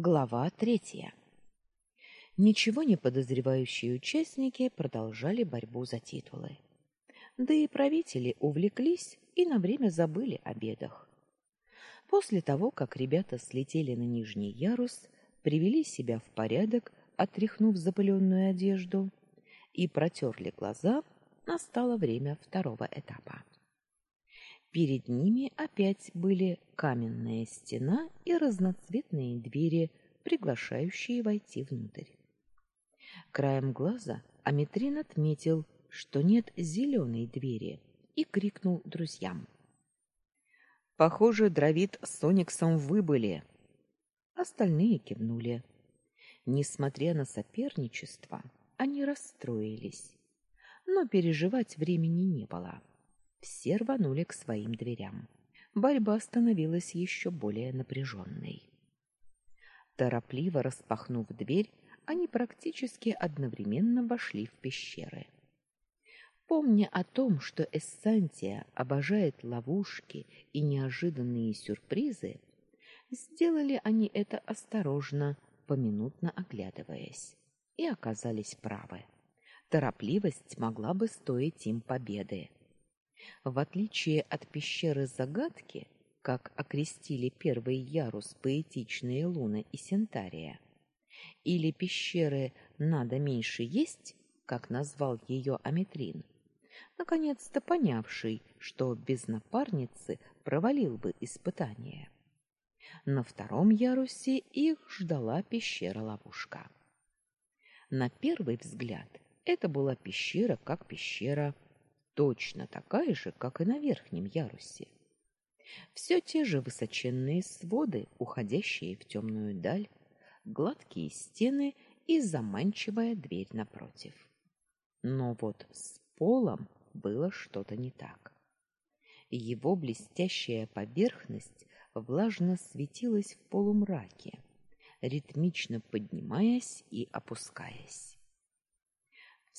Глава третья. Ничего не подозревающие участники продолжали борьбу за титулы. Да и правители увлеклись и на время забыли о бедах. После того, как ребята слетели на нижний ярус, привели себя в порядок, отряхнув запыленную одежду, и протерли глаза, настало время второго этапа. Перед ними опять были каменная стена и разноцветные двери, приглашающие войти внутрь. Краем глаза Аметрин отметил, что нет зеленой двери, и крикнул друзьям. «Похоже, Дравид с Сониксом выбыли!» Остальные кивнули. Несмотря на соперничество, они расстроились, но переживать времени не было. Все рванули к своим дверям. Борьба становилась еще более напряженной. Торопливо распахнув дверь, они практически одновременно вошли в пещеры. Помня о том, что Эссантия обожает ловушки и неожиданные сюрпризы, сделали они это осторожно, поминутно оглядываясь, и оказались правы. Торопливость могла бы стоить им победы. В отличие от пещеры загадки, как окрестили первый ярус поэтичные Луна и Сентария, или пещеры «надо меньше есть», как назвал ее Аметрин, наконец-то понявший, что без напарницы провалил бы испытание. На втором ярусе их ждала пещера-ловушка. На первый взгляд это была пещера как пещера, точно такая же, как и на верхнем ярусе. Все те же высоченные своды, уходящие в темную даль, гладкие стены и заманчивая дверь напротив. Но вот с полом было что-то не так. Его блестящая поверхность влажно светилась в полумраке, ритмично поднимаясь и опускаясь.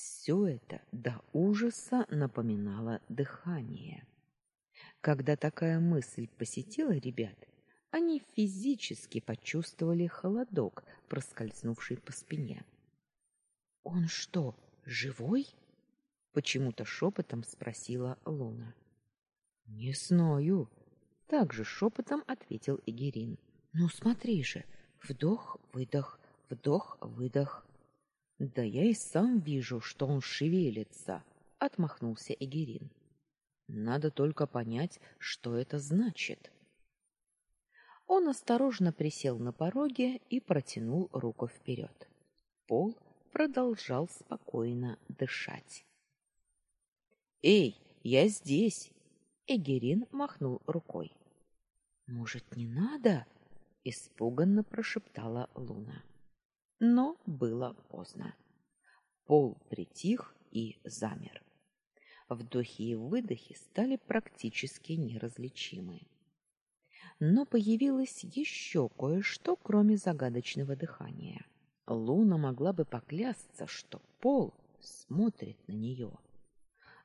Все это до ужаса напоминало дыхание. Когда такая мысль посетила ребят, они физически почувствовали холодок, проскользнувший по спине. Он что, живой? почему-то шепотом спросила Луна. Не знаю, также шепотом ответил Игерин. Ну смотри же, вдох-выдох, вдох-выдох. Да я и сам вижу, что он шевелится, отмахнулся Игерин. Надо только понять, что это значит. Он осторожно присел на пороге и протянул руку вперед. Пол продолжал спокойно дышать. Эй, я здесь. Эгерин махнул рукой. Может, не надо? испуганно прошептала Луна но было поздно. Пол притих и замер. Вдохи и выдохи стали практически неразличимы. Но появилось еще кое-что, кроме загадочного дыхания. Луна могла бы поклясться, что пол смотрит на нее.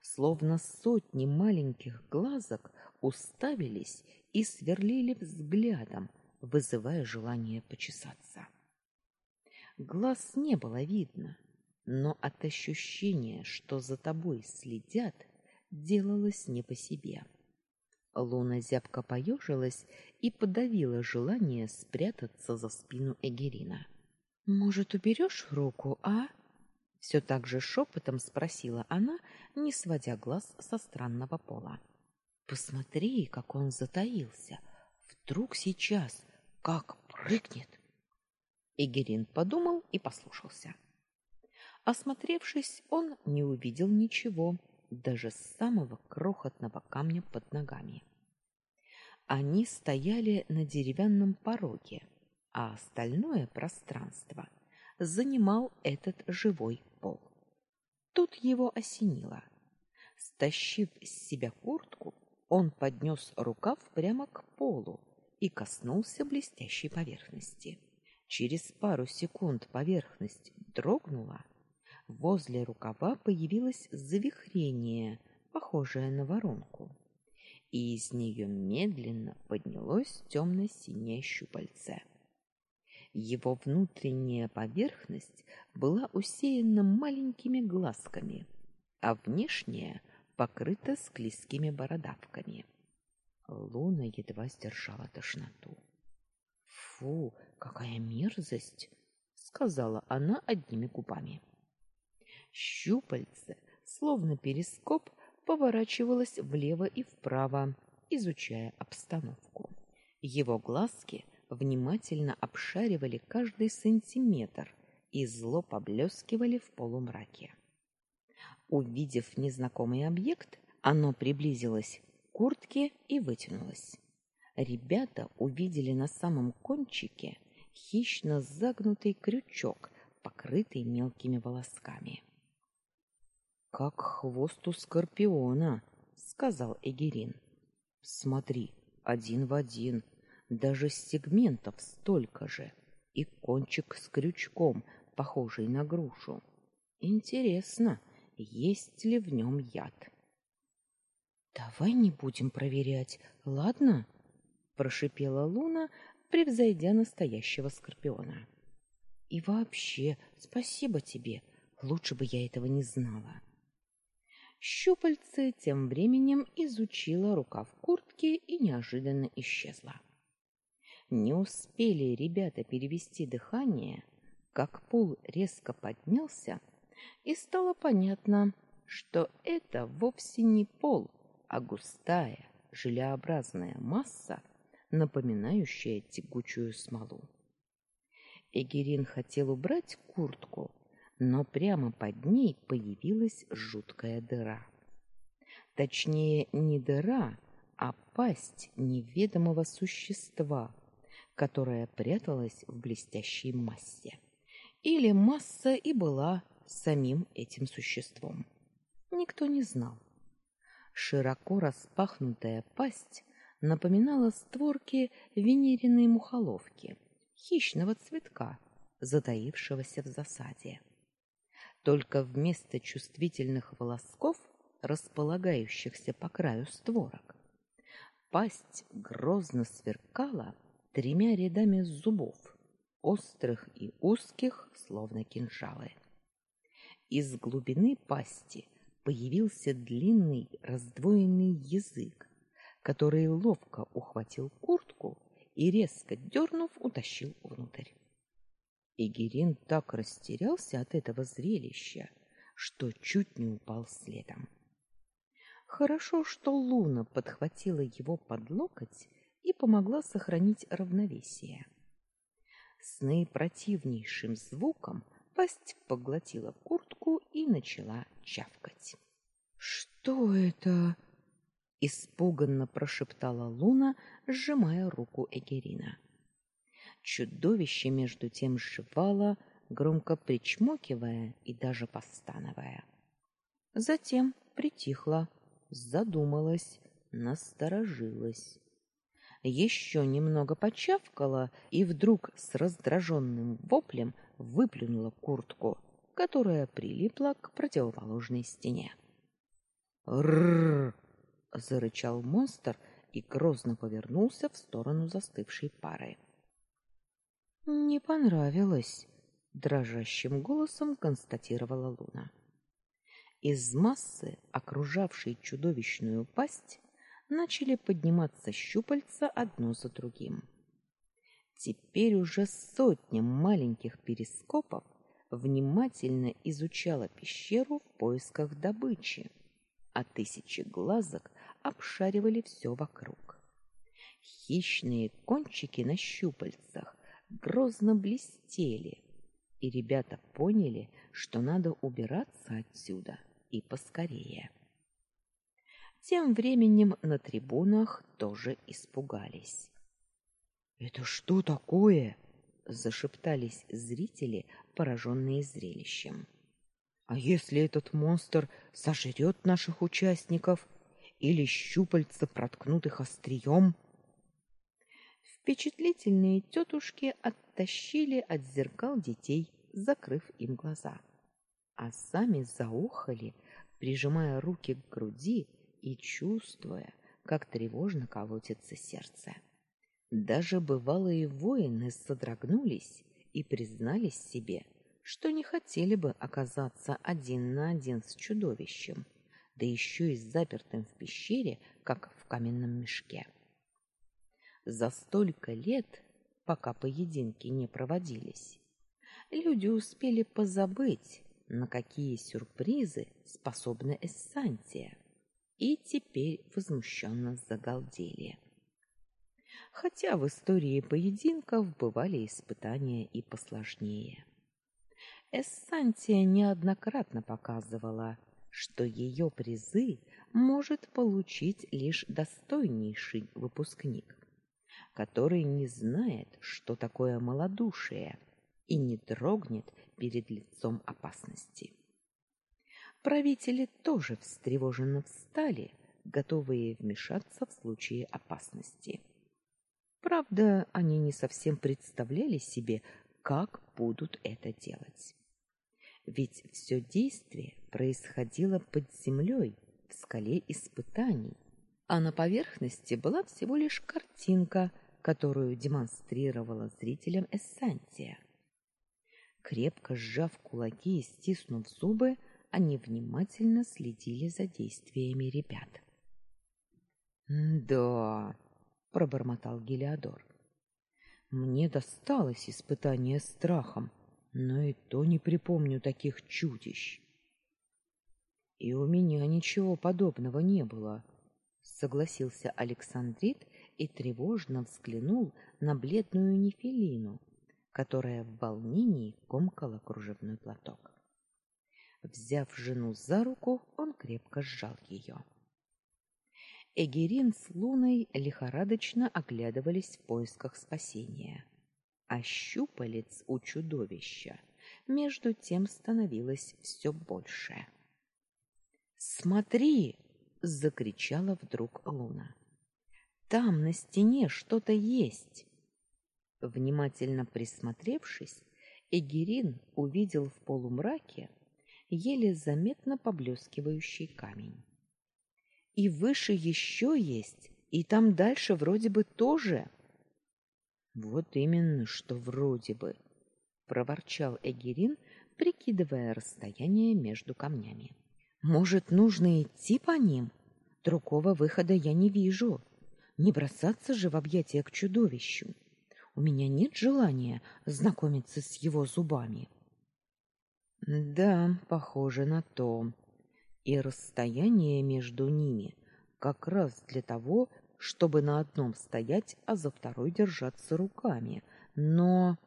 Словно сотни маленьких глазок уставились и сверлили взглядом, вызывая желание почесаться. Глаз не было видно, но от ощущения, что за тобой следят, делалось не по себе. Луна зябко поежилась и подавила желание спрятаться за спину Эгерина. Может, уберешь руку, а? Все так же шепотом спросила она, не сводя глаз со странного пола. Посмотри, как он затаился. Вдруг сейчас как прыгнет. Игерин подумал и послушался. Осмотревшись, он не увидел ничего, даже самого крохотного камня под ногами. Они стояли на деревянном пороге, а остальное пространство занимал этот живой пол. Тут его осенило. Стащив с себя куртку, он поднес рукав прямо к полу и коснулся блестящей поверхности. Через пару секунд поверхность дрогнула, возле рукава появилось завихрение, похожее на воронку, и из нее медленно поднялось темно-синее щупальце. Его внутренняя поверхность была усеяна маленькими глазками, а внешняя покрыта склизкими бородавками. Луна едва сдержала тошноту. Фу, какая мерзость, сказала она одними губами. Щупальце, словно перископ, поворачивалось влево и вправо, изучая обстановку. Его глазки внимательно обшаривали каждый сантиметр и зло поблескивали в полумраке. Увидев незнакомый объект, оно приблизилось к куртке и вытянулось. Ребята увидели на самом кончике хищно загнутый крючок, покрытый мелкими волосками. Как хвост у скорпиона, сказал Эгерин. Смотри, один в один, даже сегментов столько же, и кончик с крючком, похожий на грушу. Интересно, есть ли в нем яд. Давай не будем проверять, ладно? Прошипела Луна, превзойдя настоящего скорпиона. И вообще, спасибо тебе. Лучше бы я этого не знала. Щупальце тем временем изучило рукав куртки и неожиданно исчезло. Не успели ребята перевести дыхание, как пол резко поднялся, и стало понятно, что это вовсе не пол, а густая, желеобразная масса, напоминающая тягучую смолу. Эгерин хотел убрать куртку, но прямо под ней появилась жуткая дыра. Точнее, не дыра, а пасть неведомого существа, которая пряталась в блестящей массе. Или масса и была самим этим существом. Никто не знал. Широко распахнутая пасть напоминала створки венериной мухоловки, хищного цветка, затаившегося в засаде. Только вместо чувствительных волосков, располагающихся по краю створок, пасть грозно сверкала тремя рядами зубов, острых и узких, словно кинжалы. Из глубины пасти появился длинный раздвоенный язык, который ловко ухватил куртку и резко дернув утащил внутрь. Игерин так растерялся от этого зрелища, что чуть не упал следом. Хорошо, что Луна подхватила его под локоть и помогла сохранить равновесие. С наипротивнейшим звуком пасть поглотила куртку и начала чавкать. Что это? Испуганно прошептала Луна, сжимая руку Эгерина. Чудовище между тем жевало, громко причмокивая и даже постановая. Затем притихло, задумалось, насторожилось. Еще немного почавкало и вдруг с раздраженным воплем выплюнула куртку, которая прилипла к противоположной стене. «Рррр!» — зарычал монстр и грозно повернулся в сторону застывшей пары. «Не понравилось», — дрожащим голосом констатировала Луна. Из массы, окружавшей чудовищную пасть, начали подниматься щупальца одно за другим. Теперь уже сотня маленьких перископов внимательно изучала пещеру в поисках добычи, а тысячи глазок обшаривали все вокруг. Хищные кончики на щупальцах грозно блестели, и ребята поняли, что надо убираться отсюда и поскорее. Тем временем на трибунах тоже испугались. Это что такое? зашептались зрители, пораженные зрелищем. А если этот монстр сожрет наших участников или щупальца проткнут их острием? Впечатлительные тетушки оттащили от зеркал детей, закрыв им глаза, а сами заохали, прижимая руки к груди и чувствуя, как тревожно колотится сердце. Даже бывалые воины содрогнулись и признались себе, что не хотели бы оказаться один на один с чудовищем, да еще и запертым в пещере, как в каменном мешке. За столько лет, пока поединки не проводились, люди успели позабыть, на какие сюрпризы способна Эссантия, и теперь возмущенно загалдели. Хотя в истории поединков бывали испытания и посложнее. Эссантия неоднократно показывала, что ее призы может получить лишь достойнейший выпускник, который не знает, что такое малодушие и не дрогнет перед лицом опасности. Правители тоже встревоженно встали, готовые вмешаться в случае опасности. Правда, они не совсем представляли себе, как будут это делать. Ведь все действие происходило под землей, в скале испытаний, а на поверхности была всего лишь картинка, которую демонстрировала зрителям Эссантия. Крепко сжав кулаки и стиснув зубы, они внимательно следили за действиями ребят. "Да", пробормотал Гелиодор. "Мне досталось испытание страхом, но и то не припомню таких чудищ". И у меня ничего подобного не было, согласился Александрит и тревожно взглянул на бледную Нефелину, которая в волнении комкала кружевной платок. Взяв жену за руку, он крепко сжал ее. Эгерин с Луной лихорадочно оглядывались в поисках спасения. А щупалец у чудовища между тем становилось все больше. "Смотри!" закричала вдруг Луна. "Там на стене что-то есть". Внимательно присмотревшись, Эгерин увидел в полумраке еле заметно поблескивающий камень. И выше еще есть, и там дальше вроде бы тоже. Вот именно, что вроде бы, проворчал Эгерин, прикидывая расстояние между камнями. Может, нужно идти по ним? Другого выхода я не вижу. Не бросаться же в объятия к чудовищу. У меня нет желания знакомиться с его зубами. Да, похоже на то. И расстояние между ними как раз для того, чтобы на одном стоять, а за второй держаться руками. Но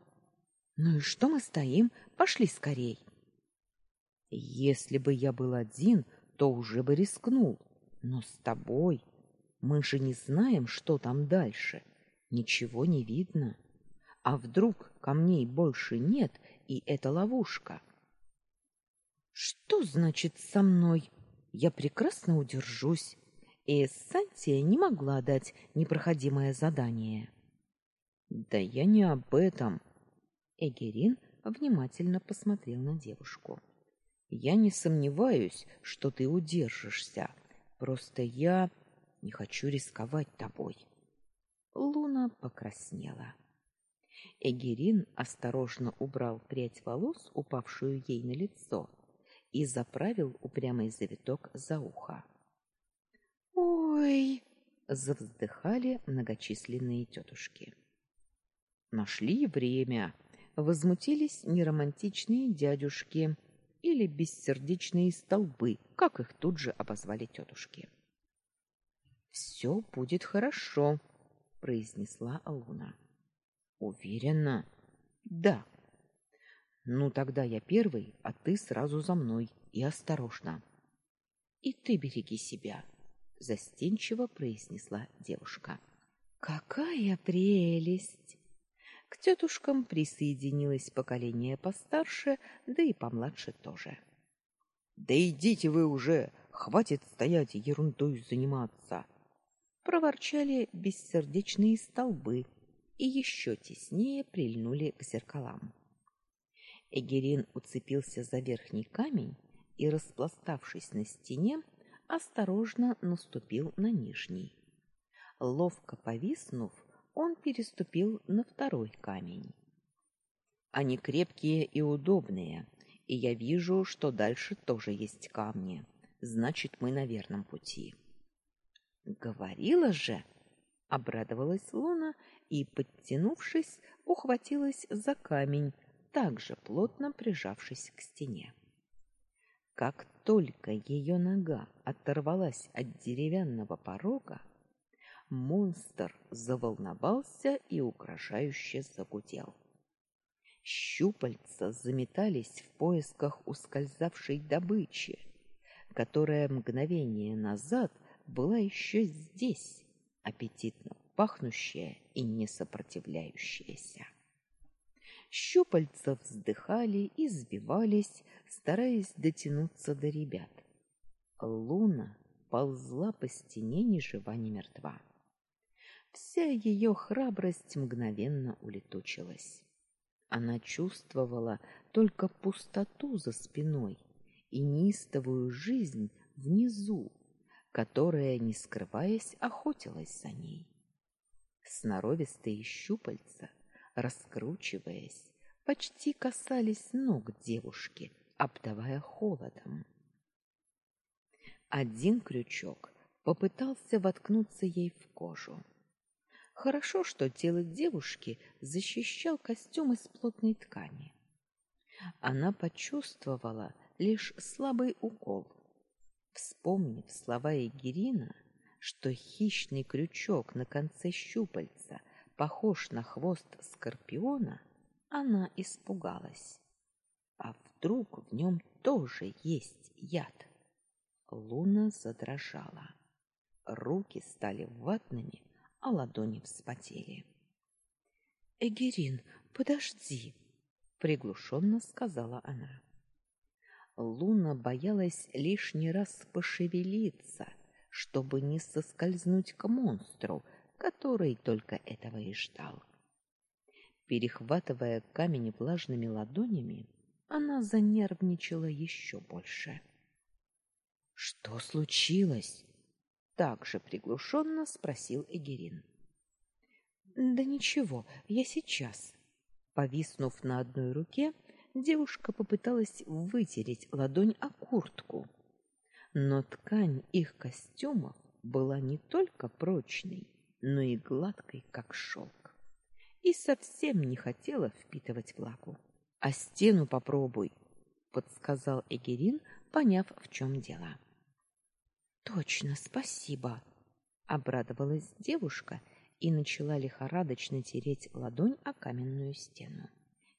Ну и что мы стоим? Пошли скорей. Если бы я был один, то уже бы рискнул. Но с тобой мы же не знаем, что там дальше. Ничего не видно. А вдруг камней больше нет, и это ловушка? Что значит со мной? Я прекрасно удержусь. И Сантия не могла дать непроходимое задание. Да я не об этом. Эгерин внимательно посмотрел на девушку. Я не сомневаюсь, что ты удержишься. Просто я не хочу рисковать тобой. Луна покраснела. Эгерин осторожно убрал прядь волос, упавшую ей на лицо, и заправил упрямый завиток за ухо. Ой, завздыхали многочисленные тетушки. Нашли время, возмутились неромантичные дядюшки или бессердечные столбы, как их тут же обозвали тетушки. «Все будет хорошо, произнесла Алуна. Уверена? Да. Ну тогда я первый, а ты сразу за мной и осторожно. И ты береги себя, застенчиво произнесла девушка. Какая прелесть! К тетушкам присоединилось поколение постарше, да и помладше тоже. Да идите вы уже, хватит стоять и ерундой заниматься, проворчали бессердечные столбы и еще теснее прильнули к зеркалам. Эгерин уцепился за верхний камень и, распластавшись на стене, осторожно наступил на нижний. Ловко повиснув, он переступил на второй камень. Они крепкие и удобные, и я вижу, что дальше тоже есть камни. Значит, мы на верном пути. Говорила же, обрадовалась Луна и, подтянувшись, ухватилась за камень, также плотно прижавшись к стене. Как только ее нога оторвалась от деревянного порога, монстр заволновался и угрожающе загудел. Щупальца заметались в поисках ускользавшей добычи, которая мгновение назад была еще здесь, аппетитно пахнущая и не сопротивляющаяся. Щупальца вздыхали и сбивались, стараясь дотянуться до ребят. Луна ползла по стене ни жива, ни мертва. Вся ее храбрость мгновенно улетучилась. Она чувствовала только пустоту за спиной и неистовую жизнь внизу, которая, не скрываясь, охотилась за ней. Сноровистые щупальца, раскручиваясь, почти касались ног девушки, обдавая холодом. Один крючок попытался воткнуться ей в кожу. Хорошо, что тело девушки защищал костюм из плотной ткани. Она почувствовала лишь слабый укол. Вспомнив слова Егерина, что хищный крючок на конце щупальца похож на хвост скорпиона, она испугалась. А вдруг в нем тоже есть яд? Луна задрожала. Руки стали ватными, а ладони вспотели. Эгерин, подожди, приглушенно сказала она. Луна боялась лишний раз пошевелиться, чтобы не соскользнуть к монстру, который только этого и ждал. Перехватывая камень влажными ладонями, она занервничала еще больше. Что случилось? Так же приглушенно спросил Эгерин. Да ничего, я сейчас. Повиснув на одной руке, девушка попыталась вытереть ладонь о куртку. Но ткань их костюмов была не только прочной, но и гладкой, как шелк, и совсем не хотела впитывать влагу. А стену попробуй, подсказал Эгерин, поняв, в чем дело. Точно, спасибо, обрадовалась девушка и начала лихорадочно тереть ладонь о каменную стену.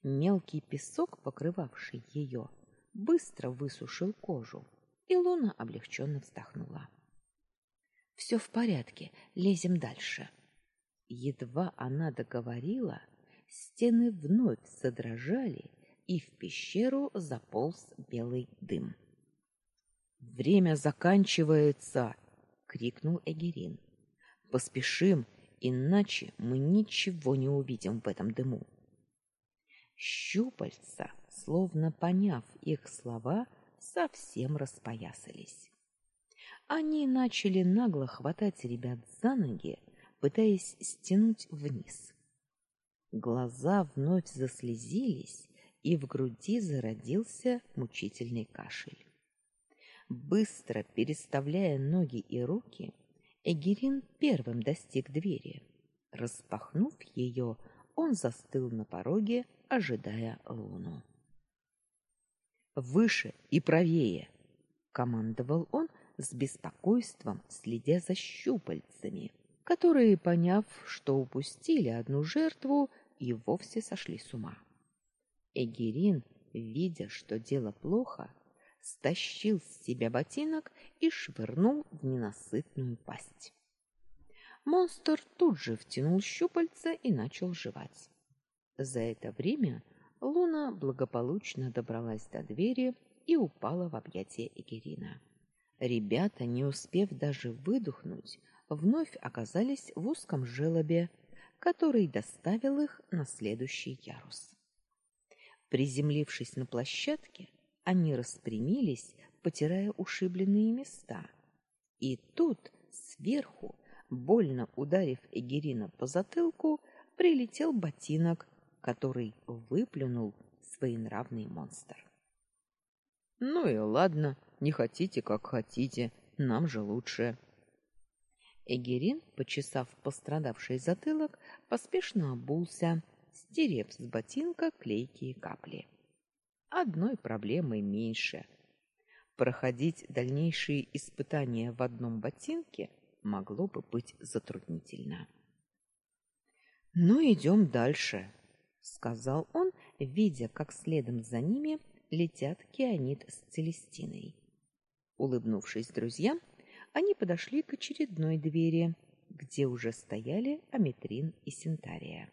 Мелкий песок, покрывавший ее, быстро высушил кожу, и Луна облегченно вздохнула. Все в порядке, лезем дальше. Едва она договорила, стены вновь задрожали, и в пещеру заполз белый дым. Время заканчивается, крикнул Эгерин. Поспешим, иначе мы ничего не увидим в этом дыму. Щупальца, словно поняв их слова, совсем распоясались. Они начали нагло хватать ребят за ноги, пытаясь стянуть вниз. Глаза вновь заслезились, и в груди зародился мучительный кашель. Быстро переставляя ноги и руки, Эгерин первым достиг двери. Распахнув ее, он застыл на пороге, ожидая Луну. Выше и правее, командовал он, с беспокойством следя за щупальцами, которые, поняв, что упустили одну жертву, и вовсе сошли с ума. Эгерин, видя, что дело плохо, стащил с себя ботинок и швырнул в ненасытную пасть. Монстр тут же втянул щупальца и начал жевать. За это время Луна благополучно добралась до двери и упала в объятия Эгерина. Ребята, не успев даже выдохнуть, вновь оказались в узком желобе, который доставил их на следующий ярус. Приземлившись на площадке, они распрямились, потирая ушибленные места. И тут сверху Больно ударив Эгерина по затылку, прилетел ботинок, который выплюнул своенравный монстр. Ну и ладно, не хотите, как хотите, нам же лучше. Эгерин, почесав пострадавший затылок, поспешно обулся, стерев с ботинка клейкие капли. Одной проблемой меньше. Проходить дальнейшие испытания в одном ботинке могло бы быть затруднительно. Ну идем дальше, сказал он, видя, как следом за ними летят Кианит с Целестиной. Улыбнувшись друзьям, они подошли к очередной двери, где уже стояли Аметрин и Синтария.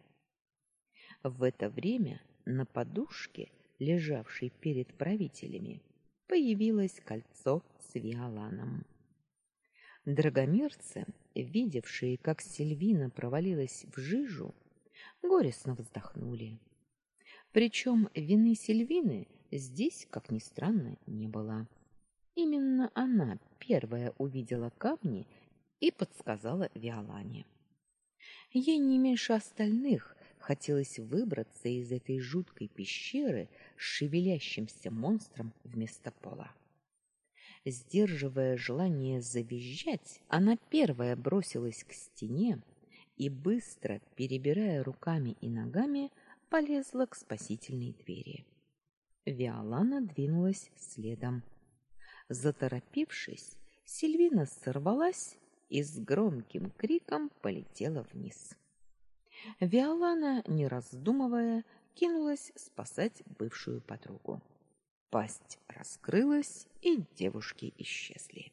В это время на подушке, лежавшей перед правителями, появилось кольцо с Виоланом. Драгомирцы, видевшие, как Сильвина провалилась в жижу, горестно вздохнули. Причем вины Сильвины здесь, как ни странно, не было. Именно она первая увидела камни и подсказала Виолане. Ей не меньше остальных хотелось выбраться из этой жуткой пещеры с шевелящимся монстром вместо пола. Сдерживая желание завизжать, она первая бросилась к стене и быстро, перебирая руками и ногами, полезла к спасительной двери. Виолана двинулась следом. Заторопившись, Сильвина сорвалась и с громким криком полетела вниз. Виолана, не раздумывая, кинулась спасать бывшую подругу. Пасть раскрылась, и девушки исчезли.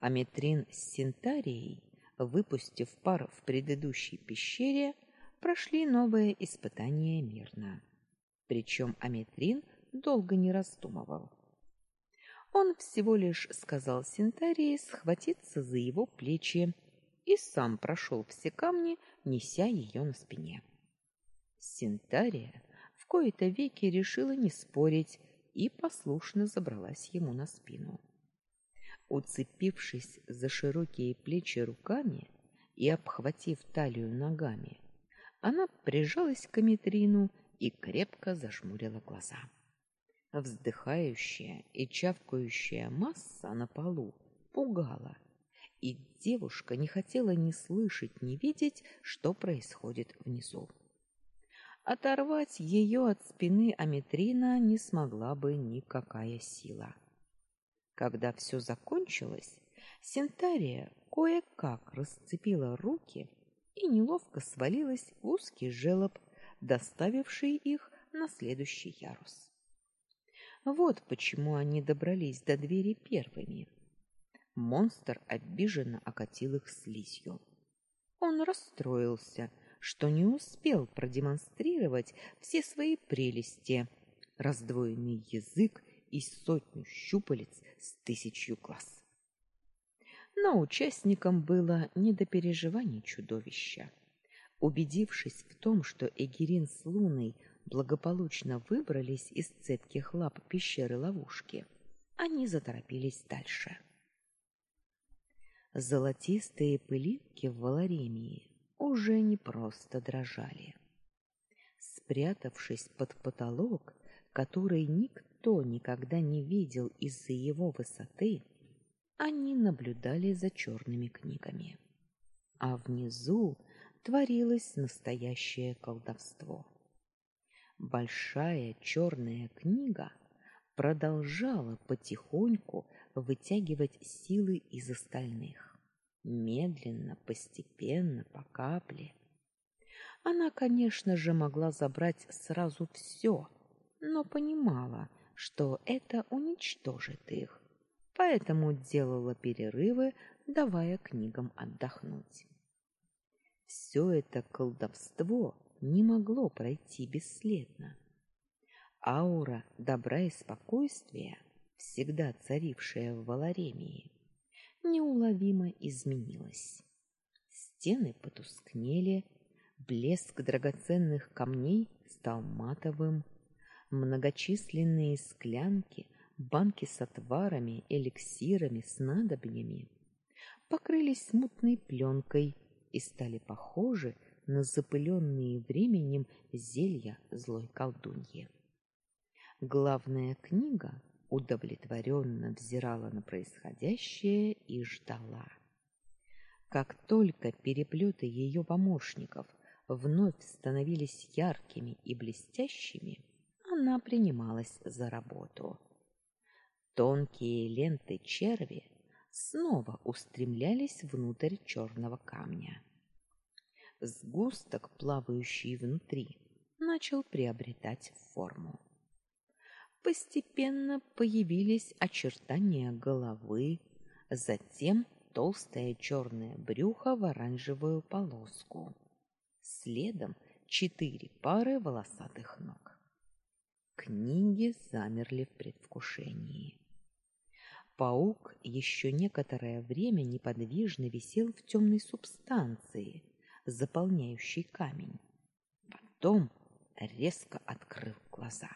Аметрин с Синтарией, выпустив пар в предыдущей пещере, прошли новое испытание мирно. Причем Аметрин долго не раздумывал. Он всего лишь сказал Синтарии схватиться за его плечи и сам прошел все камни, неся ее на спине. Синтария в кои-то веки решила не спорить и послушно забралась ему на спину. Уцепившись за широкие плечи руками и обхватив талию ногами, она прижалась к Аметрину и крепко зажмурила глаза. Вздыхающая и чавкающая масса на полу пугала, и девушка не хотела ни слышать, ни видеть, что происходит внизу. Оторвать ее от спины Аметрина не смогла бы никакая сила. Когда все закончилось, Синтария кое-как расцепила руки и неловко свалилась в узкий желоб, доставивший их на следующий ярус. Вот почему они добрались до двери первыми. Монстр обиженно окатил их слизью. Он расстроился, что не успел продемонстрировать все свои прелести: раздвоенный язык и сотню щупалец с тысячью глаз. Но участникам было не до переживаний чудовища. Убедившись в том, что Эгерин с Луной благополучно выбрались из цепких лап пещеры-ловушки, они заторопились дальше. Золотистые пылинки в Валаремии уже не просто дрожали. Спрятавшись под потолок, который никто никогда не видел из-за его высоты, они наблюдали за черными книгами. А внизу творилось настоящее колдовство. Большая черная книга продолжала потихоньку вытягивать силы из остальных. Медленно, постепенно, по капле. Она, конечно же, могла забрать сразу все, но понимала, что это уничтожит их, поэтому делала перерывы, давая книгам отдохнуть. Все это колдовство не могло пройти бесследно. Аура добра и спокойствия, всегда царившая в Валаремии, неуловимо изменилась. Стены потускнели, блеск драгоценных камней стал матовым, многочисленные склянки, банки с отварами, эликсирами, снадобьями покрылись смутной пленкой и стали похожи на запыленные временем зелья злой колдуньи. Главная книга удовлетворенно взирала на происходящее и ждала. Как только переплеты ее помощников вновь становились яркими и блестящими, она принималась за работу. Тонкие ленты черви снова устремлялись внутрь черного камня. Сгусток, плавающий внутри, начал приобретать форму. Постепенно появились очертания головы, затем толстое черное брюхо в оранжевую полоску. Следом четыре пары волосатых ног. Книги замерли в предвкушении. Паук еще некоторое время неподвижно висел в темной субстанции, заполняющей камень. Потом резко открыл глаза.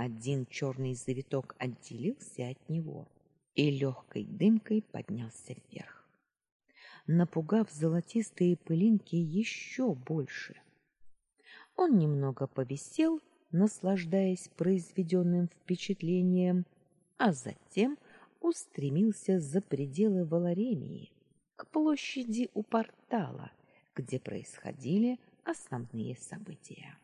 Один черный завиток отделился от него и легкой дымкой поднялся вверх, напугав золотистые пылинки еще больше. Он немного повисел, наслаждаясь произведенным впечатлением, а затем устремился за пределы Валаремии, к площади у портала, где происходили основные события.